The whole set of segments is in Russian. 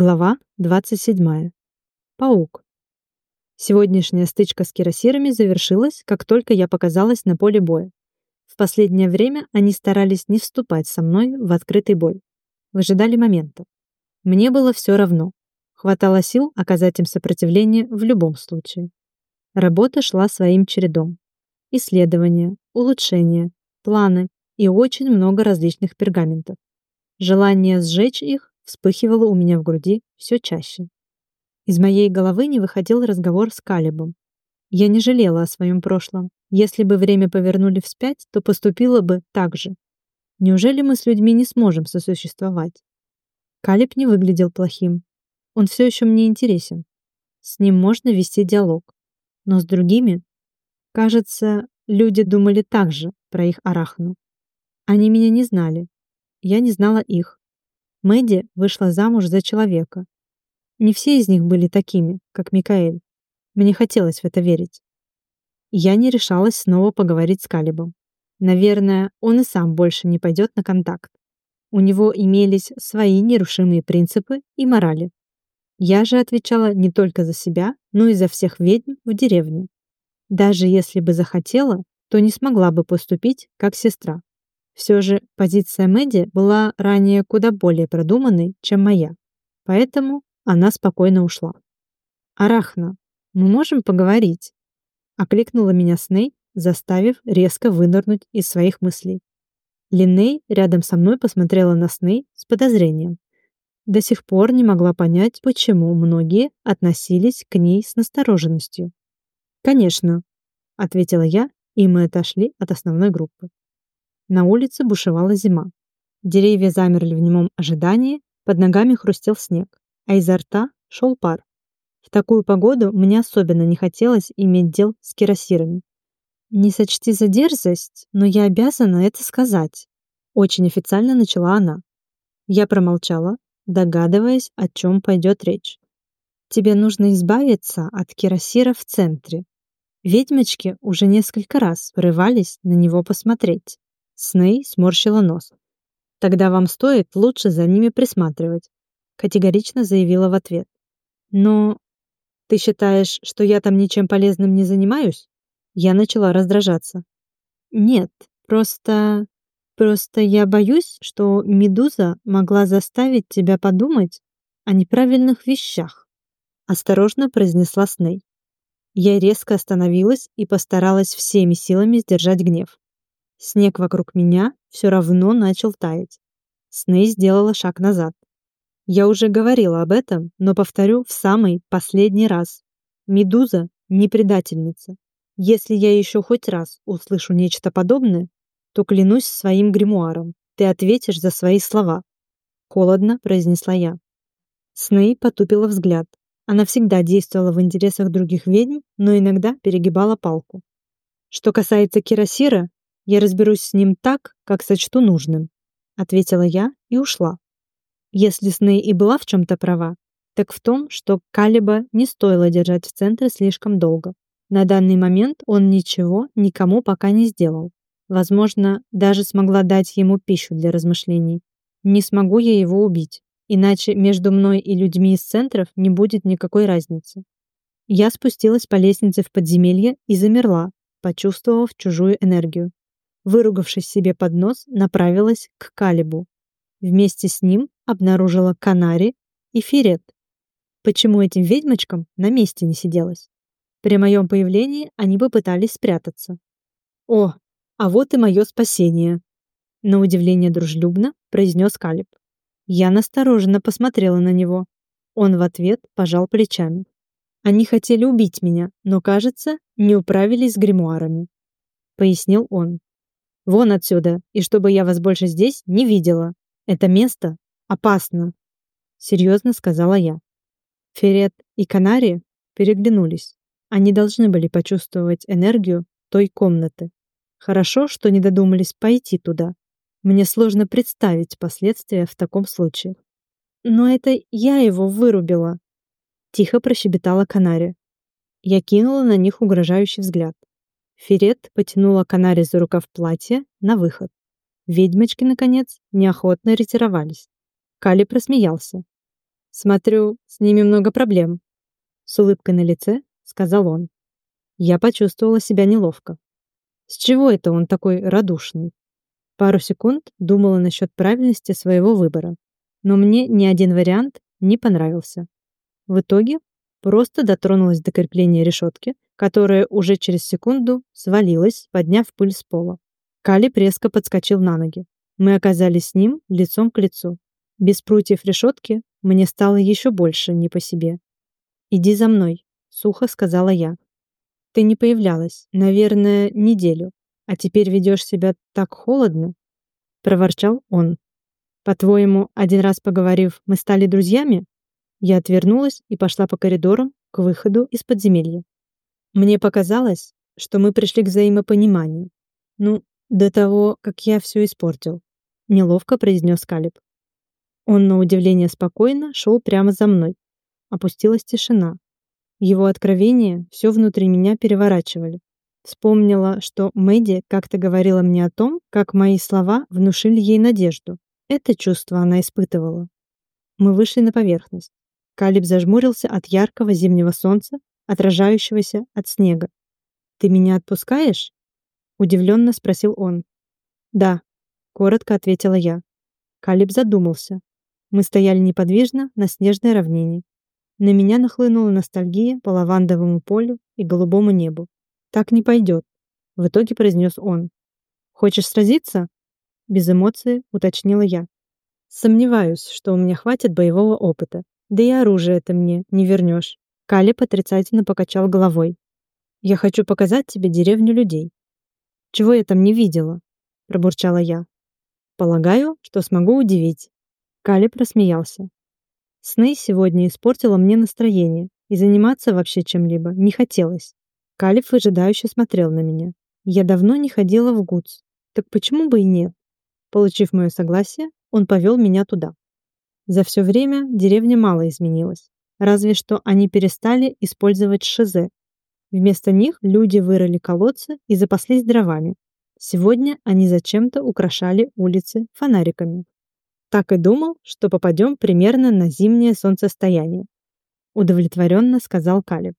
Глава 27. Паук. Сегодняшняя стычка с кирасирами завершилась, как только я показалась на поле боя. В последнее время они старались не вступать со мной в открытый бой. Выжидали момента. Мне было все равно. Хватало сил оказать им сопротивление в любом случае. Работа шла своим чередом. Исследования, улучшения, планы и очень много различных пергаментов. Желание сжечь их вспыхивало у меня в груди все чаще. Из моей головы не выходил разговор с Калибом. Я не жалела о своем прошлом. Если бы время повернули вспять, то поступила бы так же. Неужели мы с людьми не сможем сосуществовать? Калиб не выглядел плохим. Он все еще мне интересен. С ним можно вести диалог. Но с другими... Кажется, люди думали так же про их арахну. Они меня не знали. Я не знала их. Мэдди вышла замуж за человека. Не все из них были такими, как Микаэль. Мне хотелось в это верить. Я не решалась снова поговорить с Калибом. Наверное, он и сам больше не пойдет на контакт. У него имелись свои нерушимые принципы и морали. Я же отвечала не только за себя, но и за всех ведьм в деревне. Даже если бы захотела, то не смогла бы поступить как сестра. Все же позиция Мэдди была ранее куда более продуманной, чем моя. Поэтому она спокойно ушла. «Арахна, мы можем поговорить?» Окликнула меня Сней, заставив резко вынырнуть из своих мыслей. Линней рядом со мной посмотрела на Сней с подозрением. До сих пор не могла понять, почему многие относились к ней с настороженностью. «Конечно», — ответила я, и мы отошли от основной группы. На улице бушевала зима. Деревья замерли в немом ожидании, под ногами хрустел снег, а изо рта шел пар. В такую погоду мне особенно не хотелось иметь дел с кирасирами. «Не сочти за дерзость, но я обязана это сказать», очень официально начала она. Я промолчала, догадываясь, о чем пойдет речь. «Тебе нужно избавиться от кирасира в центре. Ведьмочки уже несколько раз врывались на него посмотреть. Сней сморщила нос. «Тогда вам стоит лучше за ними присматривать», категорично заявила в ответ. «Но ты считаешь, что я там ничем полезным не занимаюсь?» Я начала раздражаться. «Нет, просто... просто я боюсь, что Медуза могла заставить тебя подумать о неправильных вещах», осторожно произнесла Сней. Я резко остановилась и постаралась всеми силами сдержать гнев. Снег вокруг меня все равно начал таять. Сней сделала шаг назад. Я уже говорила об этом, но повторю в самый последний раз. Медуза не предательница. Если я еще хоть раз услышу нечто подобное, то клянусь своим гримуаром. Ты ответишь за свои слова. Холодно произнесла я. Сней потупила взгляд. Она всегда действовала в интересах других ведьм, но иногда перегибала палку. Что касается Кирасира, я разберусь с ним так, как сочту нужным», — ответила я и ушла. Если Сней и была в чем-то права, так в том, что Калиба не стоило держать в центре слишком долго. На данный момент он ничего никому пока не сделал. Возможно, даже смогла дать ему пищу для размышлений. Не смогу я его убить, иначе между мной и людьми из центров не будет никакой разницы. Я спустилась по лестнице в подземелье и замерла, почувствовав чужую энергию выругавшись себе под нос, направилась к Калибу. Вместе с ним обнаружила Канари и Ферет. Почему этим ведьмочкам на месте не сиделось? При моем появлении они попытались спрятаться. «О, а вот и мое спасение!» На удивление дружелюбно произнес Калиб. Я настороженно посмотрела на него. Он в ответ пожал плечами. Они хотели убить меня, но, кажется, не управились с гримуарами. Пояснил он. Вон отсюда, и чтобы я вас больше здесь не видела. Это место опасно, серьезно сказала я. Ферет и Канари переглянулись. Они должны были почувствовать энергию той комнаты. Хорошо, что не додумались пойти туда. Мне сложно представить последствия в таком случае. Но это я его вырубила, тихо прощебетала Канари. Я кинула на них угрожающий взгляд. Ферет потянула Канари за рукав платья на выход. Ведьмочки, наконец, неохотно ретировались. Кали просмеялся. Смотрю, с ними много проблем. С улыбкой на лице сказал он. Я почувствовала себя неловко. С чего это он такой радушный? Пару секунд думала насчет правильности своего выбора, но мне ни один вариант не понравился. В итоге просто дотронулась до крепления решетки, которая уже через секунду свалилась, подняв пыль с пола. Кали резко подскочил на ноги. Мы оказались с ним лицом к лицу. Без прутьев решетки мне стало еще больше не по себе. «Иди за мной», — сухо сказала я. «Ты не появлялась, наверное, неделю, а теперь ведешь себя так холодно», — проворчал он. «По-твоему, один раз поговорив, мы стали друзьями?» Я отвернулась и пошла по коридорам к выходу из подземелья. Мне показалось, что мы пришли к взаимопониманию. Ну, до того, как я все испортил. Неловко произнес Калиб. Он, на удивление спокойно, шел прямо за мной. Опустилась тишина. Его откровения все внутри меня переворачивали. Вспомнила, что Мэдди как-то говорила мне о том, как мои слова внушили ей надежду. Это чувство она испытывала. Мы вышли на поверхность. Калиб зажмурился от яркого зимнего солнца, отражающегося от снега. «Ты меня отпускаешь?» — удивленно спросил он. «Да», — коротко ответила я. Калиб задумался. Мы стояли неподвижно на снежной равнине. На меня нахлынула ностальгия по лавандовому полю и голубому небу. «Так не пойдет», — в итоге произнес он. «Хочешь сразиться?» Без эмоций уточнила я. Сомневаюсь, что у меня хватит боевого опыта. Да и оружие это мне не вернешь. Калиб отрицательно покачал головой. Я хочу показать тебе деревню людей. Чего я там не видела? Пробурчала я. Полагаю, что смогу удивить. Калиб рассмеялся. Сны сегодня испортило мне настроение, и заниматься вообще чем-либо не хотелось. Калиб выжидающе смотрел на меня. Я давно не ходила в ГУЦ. Так почему бы и нет? Получив мое согласие, он повел меня туда. За все время деревня мало изменилась. Разве что они перестали использовать шизе. Вместо них люди вырыли колодцы и запаслись дровами. Сегодня они зачем-то украшали улицы фонариками. Так и думал, что попадем примерно на зимнее солнцестояние. Удовлетворенно сказал Калиб.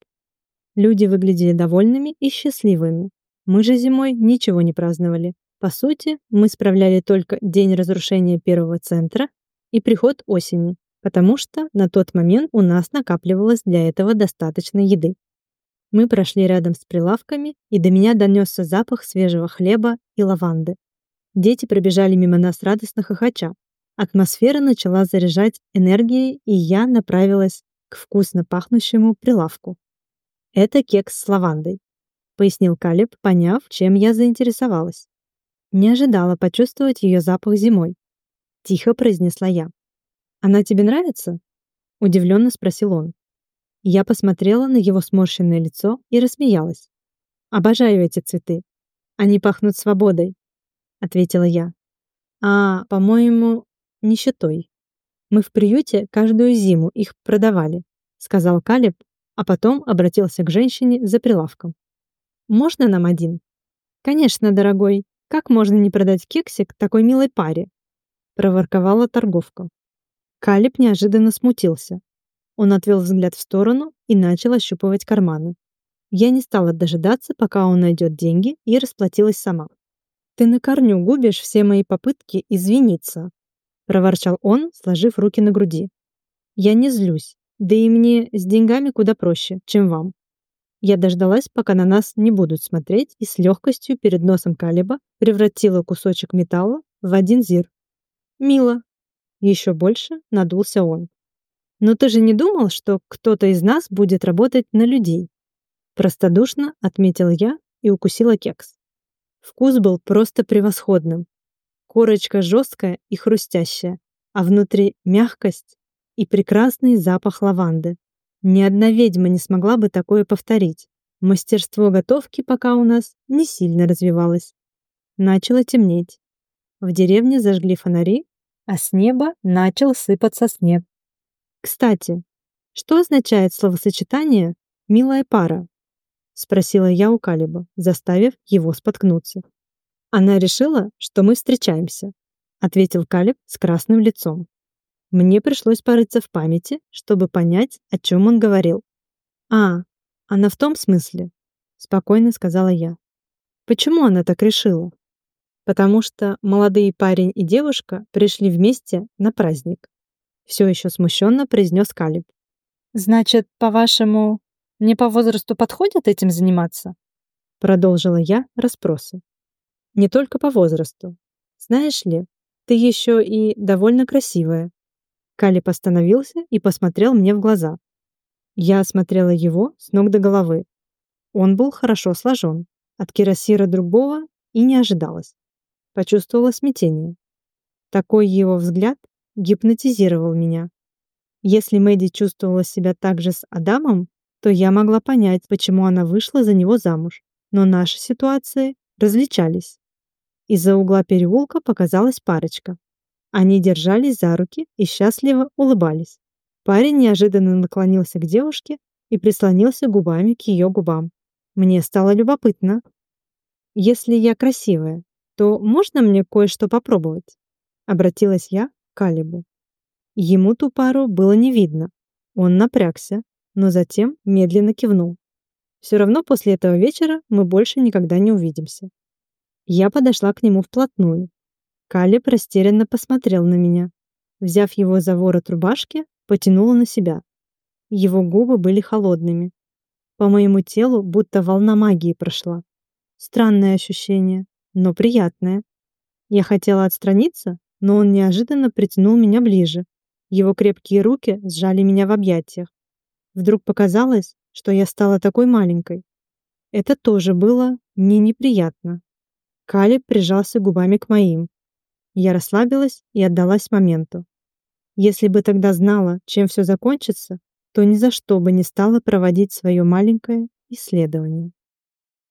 Люди выглядели довольными и счастливыми. Мы же зимой ничего не праздновали. По сути, мы справляли только день разрушения первого центра и приход осени, потому что на тот момент у нас накапливалось для этого достаточно еды. Мы прошли рядом с прилавками, и до меня донесся запах свежего хлеба и лаванды. Дети пробежали мимо нас радостно хохоча. Атмосфера начала заряжать энергией, и я направилась к вкусно пахнущему прилавку. «Это кекс с лавандой», — пояснил Калеб, поняв, чем я заинтересовалась. Не ожидала почувствовать ее запах зимой. — тихо произнесла я. «Она тебе нравится?» — удивленно спросил он. Я посмотрела на его сморщенное лицо и рассмеялась. «Обожаю эти цветы. Они пахнут свободой», — ответила я. «А, по-моему, нищетой. Мы в приюте каждую зиму их продавали», — сказал Калиб, а потом обратился к женщине за прилавком. «Можно нам один?» «Конечно, дорогой. Как можно не продать кексик такой милой паре?» проворковала торговка. Калиб неожиданно смутился. Он отвел взгляд в сторону и начал ощупывать карманы. Я не стала дожидаться, пока он найдет деньги, и расплатилась сама. «Ты на корню губишь все мои попытки извиниться», проворчал он, сложив руки на груди. «Я не злюсь, да и мне с деньгами куда проще, чем вам». Я дождалась, пока на нас не будут смотреть, и с легкостью перед носом Калиба превратила кусочек металла в один зир. Мило. Еще больше надулся он. Но ты же не думал, что кто-то из нас будет работать на людей? Простодушно отметил я и укусила кекс. Вкус был просто превосходным. Корочка жесткая и хрустящая, а внутри мягкость и прекрасный запах лаванды. Ни одна ведьма не смогла бы такое повторить. Мастерство готовки пока у нас не сильно развивалось. Начало темнеть. В деревне зажгли фонари, а с неба начал сыпаться снег. «Кстати, что означает словосочетание «милая пара»?» — спросила я у Калиба, заставив его споткнуться. «Она решила, что мы встречаемся», — ответил Калиб с красным лицом. Мне пришлось порыться в памяти, чтобы понять, о чем он говорил. «А, она в том смысле?» — спокойно сказала я. «Почему она так решила?» «Потому что молодые парень и девушка пришли вместе на праздник», — все еще смущенно произнес Калиб. «Значит, по-вашему, мне по возрасту подходит этим заниматься?» Продолжила я расспросы. «Не только по возрасту. Знаешь ли, ты еще и довольно красивая». Калиб остановился и посмотрел мне в глаза. Я осмотрела его с ног до головы. Он был хорошо сложен. От кирасира другого и не ожидалось. Почувствовала смятение. Такой его взгляд гипнотизировал меня. Если Мэдди чувствовала себя так же с Адамом, то я могла понять, почему она вышла за него замуж. Но наши ситуации различались. Из-за угла переулка показалась парочка. Они держались за руки и счастливо улыбались. Парень неожиданно наклонился к девушке и прислонился губами к ее губам. Мне стало любопытно. «Если я красивая, то можно мне кое-что попробовать?» Обратилась я к Калибу. Ему ту пару было не видно. Он напрягся, но затем медленно кивнул. Все равно после этого вечера мы больше никогда не увидимся. Я подошла к нему вплотную. Калиб растерянно посмотрел на меня. Взяв его за ворот рубашки, потянула на себя. Его губы были холодными. По моему телу будто волна магии прошла. Странное ощущение, но приятное. Я хотела отстраниться, но он неожиданно притянул меня ближе. Его крепкие руки сжали меня в объятиях. Вдруг показалось, что я стала такой маленькой. Это тоже было не неприятно. Калиб прижался губами к моим. Я расслабилась и отдалась моменту. Если бы тогда знала, чем все закончится, то ни за что бы не стала проводить свое маленькое исследование.